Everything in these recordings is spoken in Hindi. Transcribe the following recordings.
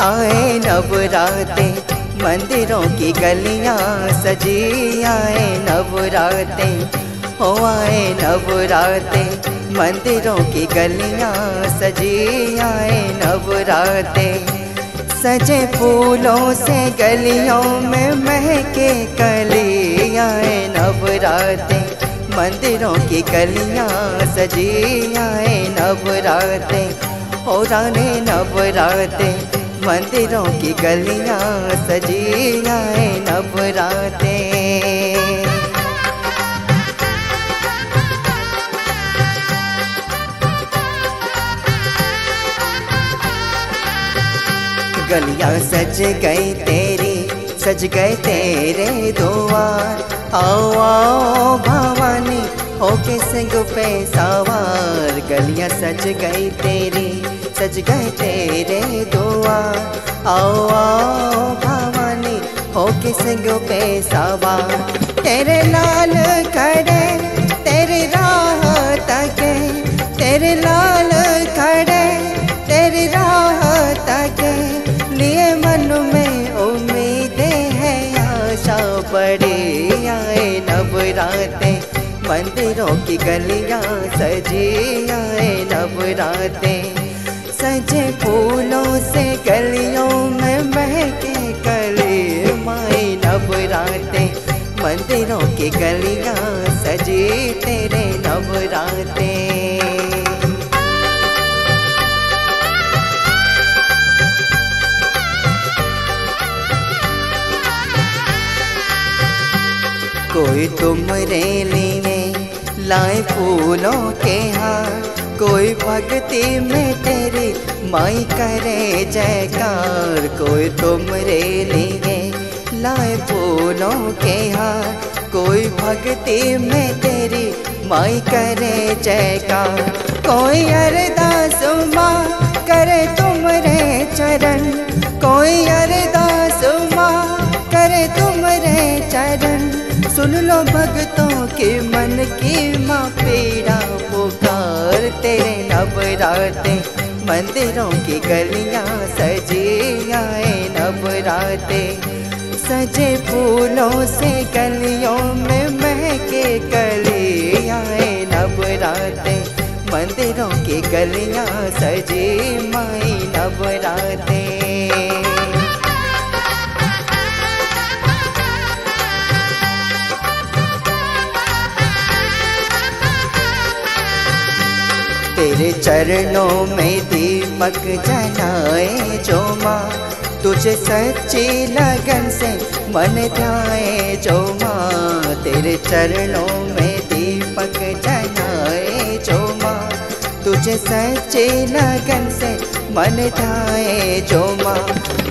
आए नवराते, मंदिरों की गलियाँ सजी आए नवराते। हो आए नवराते, मंदिरों की गलियाँ सजी आए नवराते। सजे फूलों से गलियों में महके कली आए नवराते। मंदिरों की गलियाँ सजी आए नवराते। हो राने नवराते मंदिरों की गलियाँ सजी आए नवराते। गलियाँ सज गई तेरी, सज गए तेरे द्वार। आओ आओ भवानी, होके सिंह पे सवार। गलियाँ सज गई तेरी सज गए तेरे दुआ। आओ आओ भवानी होके सिंह पे सवार। तेरे लाल खड़े, तेरी राह तके तेरे लाल खड़े, तेरी राह तके लिए मन में उम्मीदें है, आशा बड़ी आए, नवराते। मंदिरों की गलियाँ सजी आए, नवराते। सजे फूलों से गलियों में महके कली माए नवराते, मंदिरों की गलियाँ सजी तेरे नवराते। कोई तुमरे लिए लाए फूलों के हार कोई भक्ति में तेरी माई करे जयकार, कोई तुमरे लिए लाए फूलों के हार, कोई भक्ति में तेरी माई करे जयकार। कोई अरदास माँ करे तुमरे चरण, कोई अरदास करे चरण। सुन लो भक्तों के मन की माँ पीड़ा पुकार। तेरे नवराते मंदिरों की गलियाँ सजी आए नवराते सजे फूलों से गलियों में महके कली आए नवराते मंदिरों की गलियाँ सजी माई नवराते तेरे चरणों में दीपक जलाए जो माँ तुझे सच्ची लगन से मन जाए जो माँ तेरे चरणों में दीपक जलाए जो माँ तुझे सच्ची लगन से मन जाए जो माँ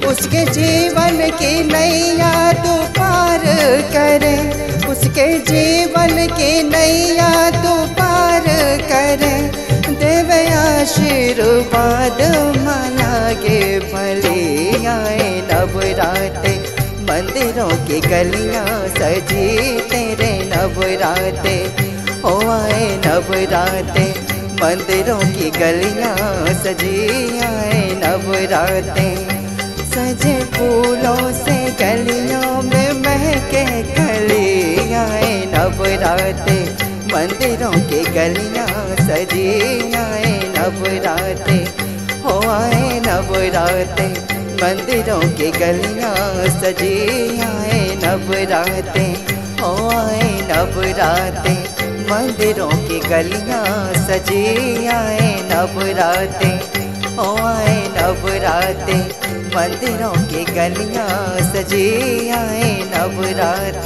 उसके जीवन की नैया तू पार करे। उसके जीवन की नैया तू पार आशीर्वाद माला के भले आए नवराते मंदिरों की गलियाँ सजी तेरे नवराते हो आए नवराते मंदिरों की गलियाँ सजी आए नवराते सजे फूलों से गलियों में महके आए नवराते मंदिरों की गलियाँ सजी आए नवराते हो आए नवराते मंदिरों की गलियाँ सजी आए नवराते हो आए नवराते मंदिरों की गलियाँ सजी आए नवराते हो आए नवराते मंदिरों की गलियाँ सजी आए नवराते